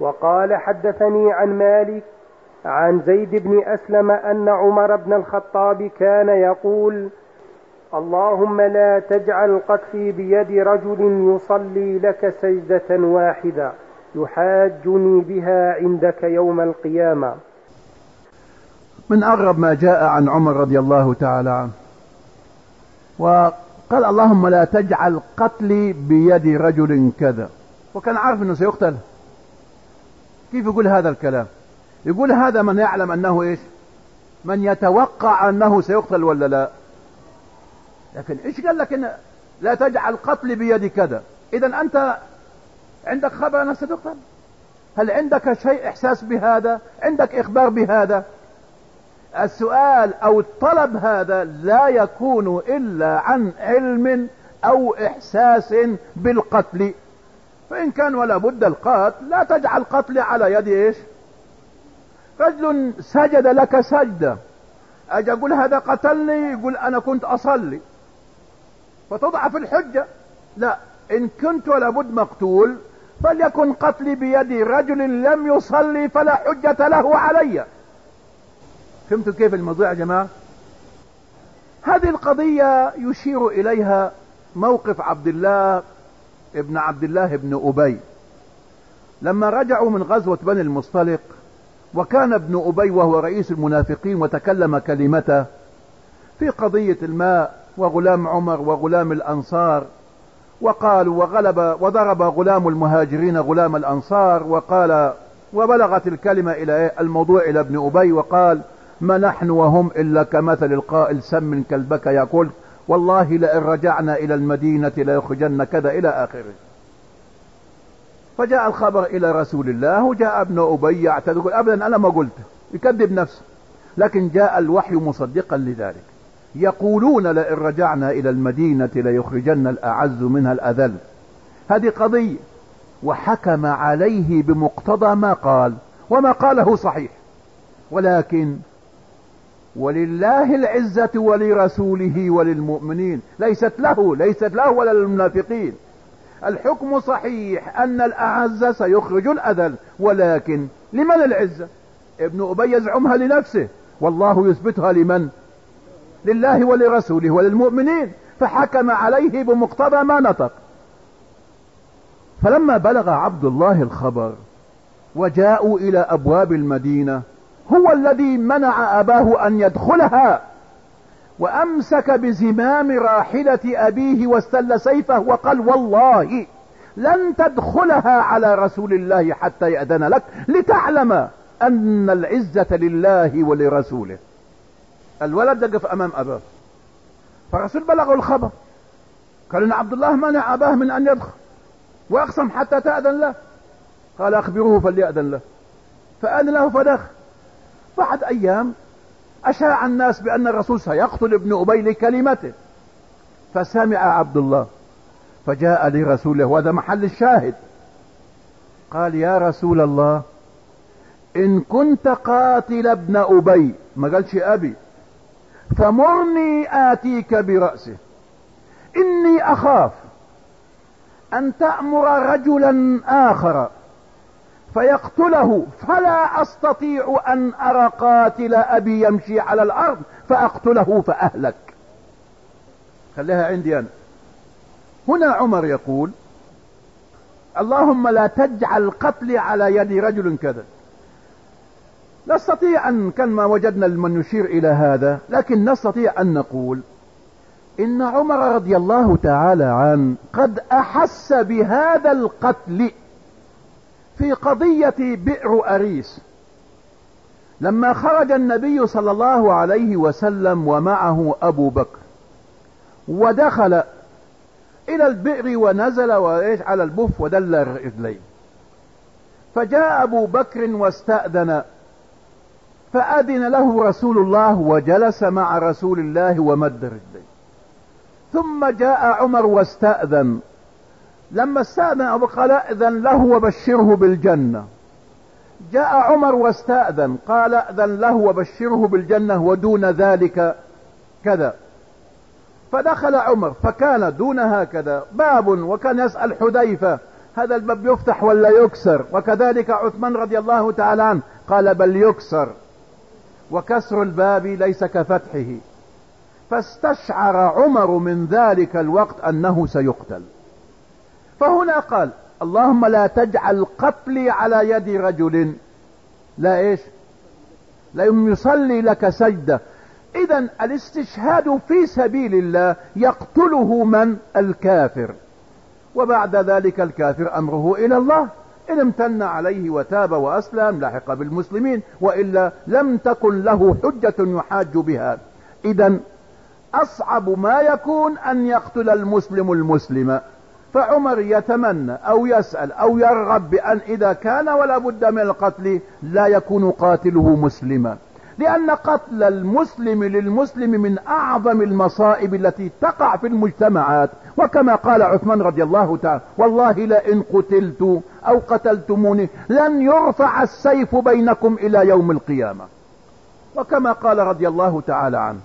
وقال حدثني عن مالك عن زيد بن أسلم أن عمر بن الخطاب كان يقول اللهم لا تجعل قتلي بيد رجل يصلي لك سجدة واحدة يحاجني بها عندك يوم القيامة. من أغرب ما جاء عن عمر رضي الله تعالى عنه. وقال اللهم لا تجعل قتلي بيد رجل كذا. وكان عارف إنه سيقتل. كيف يقول هذا الكلام؟ يقول هذا من يعلم أنه إيش؟ من يتوقع أنه سيقتل ولا لا. لكن إيش قال لك إن لا تجعل قتلي بيد كذا؟ اذا أنت عندك خبر انك ستقتل. هل عندك شيء إحساس بهذا؟ عندك إخبار بهذا؟ السؤال أو الطلب هذا لا يكون إلا عن علم أو إحساس بالقتل. فإن كان ولا بد القتل لا تجعل قتلي على يد إيش؟ رجل سجد لك سجدة. أجي أقول هذا قتلني؟ يقول أنا كنت أصلي. فتضعف الحجة. لا إن كنت ولا بد مقتول فليكن قتلي بيد رجل لم يصلي فلا حجة له علي. فهمتوا كيف الموضوع يا جماعة؟ هذه القضية يشير إليها موقف عبد الله ابن عبد الله بن أبي. لما رجعوا من غزوة بني المصطلق وكان ابن أبي وهو رئيس المنافقين وتكلم كلمته في قضية الماء وغلام عمر وغلام الأنصار وقالوا وغلب وضرب غلام المهاجرين غلام الأنصار وقال وبلغت الكلمة إلى الموضوع إلى ابن أبي وقال ما نحن وهم إلا كمثل القائل سم كلبك يقول والله لئن رجعنا إلى المدينة ليخرجن كذا إلى آخره. فجاء الخبر إلى رسول الله وجاء ابن أبي يعتذر. يقول ابدا أنا ما قلت يكذب نفسه. لكن جاء الوحي مصدقا لذلك. يقولون لئن رجعنا إلى المدينة ليخرجن الأعز منها الأذل. هذه قضية. وحكم عليه بمقتضى ما قال وما قاله صحيح. ولكن ولله العزة ولرسوله وللمؤمنين. ليست له ليست له ولا للمنافقين. الحكم صحيح أن الأعز سيخرج الأذل ولكن لمن العزة؟ ابن أبي يزعمها لنفسه. والله يثبتها لمن؟ لله ولرسوله وللمؤمنين. فحكم عليه بمقتضى ما نطق. فلما بلغ عبد الله الخبر وجاءوا إلى أبواب المدينة هو الذي منع أباه أن يدخلها وأمسك بزمام راحلة أبيه واستل سيفه وقال والله لن تدخلها على رسول الله حتى يأذن لك لتعلم أن العزة لله ولرسوله. الولد يقف أمام أباه. فالرسول بلغه الخبر. قال إن عبد الله منع أباه من أن يدخل وأقسم حتى تأذن له. قال اخبروه فليأذن له. فأذن له فدخل. بعد أيام أشاع الناس بأن الرسول سيقتل ابن أبي لكلمته. فسمع عبد الله فجاء لرسوله وهذا محل الشاهد. قال يا رسول الله إن كنت قاتل ابن أبي ما قالش أبي فمرني آتيك برأسه إني أخاف أن تأمر رجلا آخر فيقتله فلا أستطيع أن أرى قاتل أبي يمشي على الأرض فأقتله فأهلك. خليها عندي أنا. هنا عمر يقول اللهم لا تجعل قتلي على يد رجل كذا. نستطيع أن كان ما وجدنا من يشير إلى هذا لكن نستطيع أن نقول إن عمر رضي الله تعالى عنه قد أحس بهذا القتل في قضية بئر أريس. لما خرج النبي صلى الله عليه وسلم ومعه أبو بكر ودخل إلى البئر ونزل على البف ودل رجليه فجاء أبو بكر واستأذن فأذن له رسول الله وجلس مع رسول الله ومد رجليه. ثم جاء عمر واستأذن لما استأذن أبو قال أذن له وبشره بالجنة. جاء عمر واستأذن قال أذن له وبشره بالجنة ودون ذلك كذا. فدخل عمر فكان دون هكذا. باب وكان يسأل حذيفة هذا الباب يفتح ولا يكسر؟ وكذلك عثمان رضي الله تعالى عنه قال بل يكسر. وكسر الباب ليس كفتحه. فاستشعر عمر من ذلك الوقت أنه سيقتل. فهنا قال اللهم لا تجعل قتلي على يد رجل. لا إيش؟ لا يصلي لك سجدة. اذا الاستشهاد في سبيل الله يقتله من؟ الكافر. وبعد ذلك الكافر أمره إلى الله. إن امتن عليه وتاب وأسلم لحق بالمسلمين وإلا لم تكن له حجة يحاج بها. اذا أصعب ما يكون أن يقتل المسلم المسلم. فعمر يتمنى أو يسأل أو يرغب بأن إذا كان ولا بد من القتل لا يكون قاتله مسلما. لأن قتل المسلم للمسلم من أعظم المصائب التي تقع في المجتمعات. وكما قال عثمان رضي الله تعالى والله لئن قتلت أو قتلتموني لن يرفع السيف بينكم إلى يوم القيامة. وكما قال رضي الله تعالى عنه